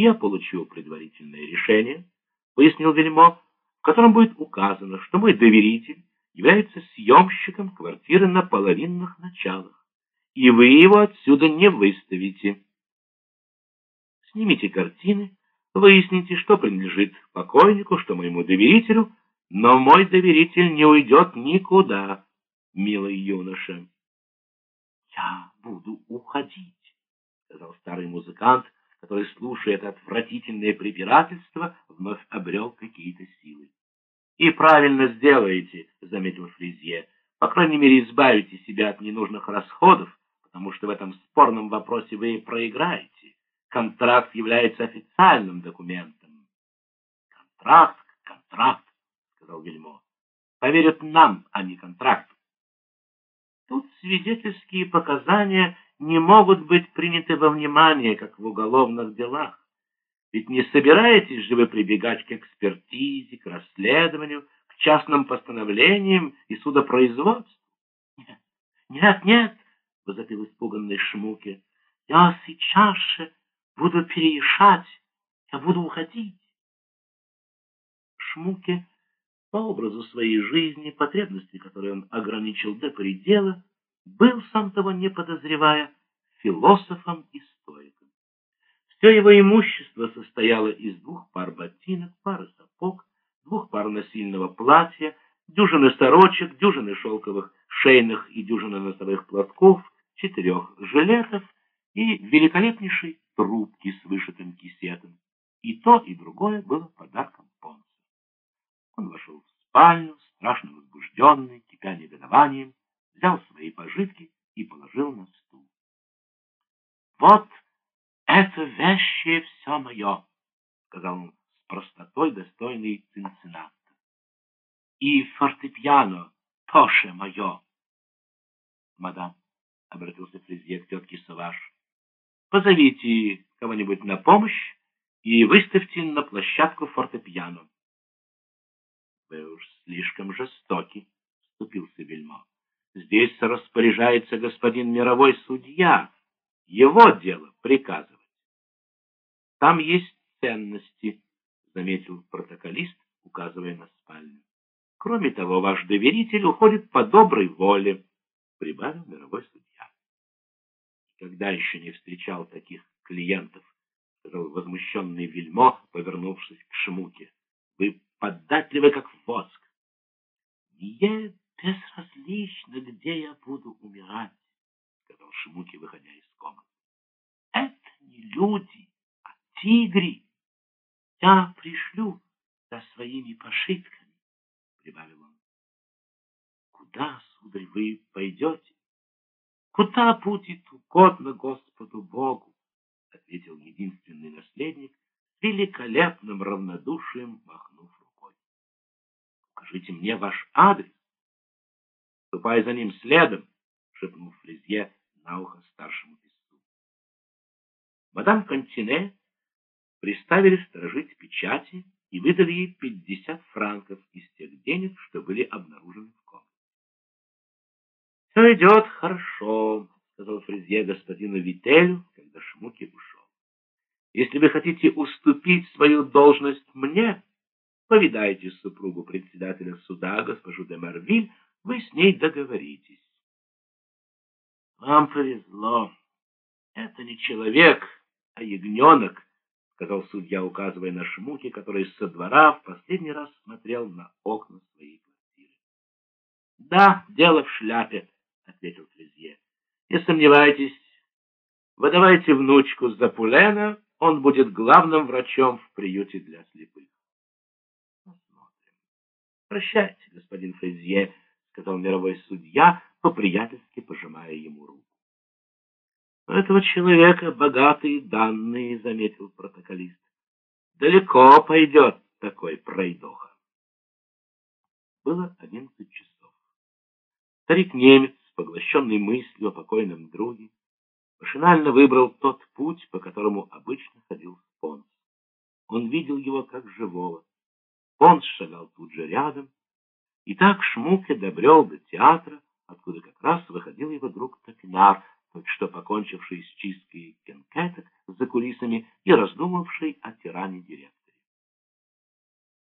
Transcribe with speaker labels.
Speaker 1: я получу предварительное решение, пояснил Вельмо, в котором будет указано, что мой доверитель является съемщиком квартиры на половинных началах, и вы его отсюда не выставите. Снимите картины, выясните, что принадлежит покойнику, что моему доверителю, но мой доверитель не уйдет никуда, милый юноша. — Я буду уходить, — сказал старый музыкант, который, слушая это отвратительное препирательство, вновь обрел какие-то силы. — И правильно сделаете, — заметил Фризье. — По крайней мере, избавите себя от ненужных расходов, потому что в этом спорном вопросе вы проиграете. Контракт является официальным документом. — Контракт, контракт, — сказал Вельмо. — Поверят нам, а не контракту. Тут свидетельские показания не могут быть приняты во внимание, как в уголовных делах. Ведь не собираетесь же вы прибегать к экспертизе, к расследованию, к частным постановлениям и судопроизводству? Нет, нет, нет, — возопил испуганный Шмуке. Я сейчас же буду переезжать, я буду уходить. Шмуке по образу своей жизни, потребности, которые он ограничил до предела, был, сам того не подозревая, философом и стоиком. Все его имущество состояло из двух пар ботинок, пары сапог, двух пар насильного платья, дюжины сорочек, дюжины шелковых шейных и дюжины носовых платков, четырех жилетов и великолепнейшей трубки с вышитым кисетом. И то, и другое было подарком Понса. Он вошел в спальню, страшно возбужденный, кипя негодованием, взял свои пожитки и положил на стул. «Вот это вещи все мое», — сказал он с простотой, достойной Цинцинната. «И фортепиано тоже мое». «Мадам», — обратился Фризье к тетке Саваш, — «позовите кого-нибудь на помощь и выставьте на площадку фортепиано». «Вы уж слишком жестоки», — Вельмо. «Здесь распоряжается господин мировой судья. Его дело приказывать». «Там есть ценности», — заметил протоколист, указывая на спальню. «Кроме того, ваш доверитель уходит по доброй воле», — прибавил мировой судья. «Когда еще не встречал таких клиентов?» — сказал возмущенный Вельмо, повернувшись к Шмуке. «Вы податливы, как воск. Мне безразлично, где я буду умирать, сказал Шмуки, выходя из комнаты. Это не люди, а тигри. Я пришлю за своими пошитками, прибавил он. Куда, сударь, вы пойдете? Куда будет угодно Господу Богу, ответил единственный наследник, великолепным равнодушием махнув Скажите мне ваш адрес. Ступай за ним следом, шепнул Фрезье на ухо старшему писцу. Мадам Контине приставили сторожить печати и выдали ей пятьдесят франков из тех денег, что были обнаружены в комнате. «Все идет хорошо», — сказал Фрезье господину Вителю, когда Шмуки ушел. «Если вы хотите уступить свою должность мне, Повидайте супругу председателя суда, госпожу де Марвиль, вы с ней договоритесь. Вам повезло. Это не человек, а ягненок, сказал судья, указывая на Шмуки, который со двора в последний раз смотрел на окна своей квартиры. Да, дело в шляпе, ответил Фрезье. Не сомневайтесь, выдавайте внучку за Пулена, он будет главным врачом в приюте для слепых. «Прощайте, господин Фрезье», — сказал мировой судья, по-приятельски пожимая ему руку. «У этого человека богатые данные», — заметил протоколист. «Далеко пойдет такой пройдоха». Было одиннадцать часов. Старик-немец, поглощенный мыслью о покойном друге, машинально выбрал тот путь, по которому обычно ходил Спонс. Он видел его как живого, он шагал тут же рядом, и так Шмуке добрел до театра, откуда как раз выходил его друг Топинар, только что покончивший с чисткой кенкеток за кулисами и раздумавший о тиране директора.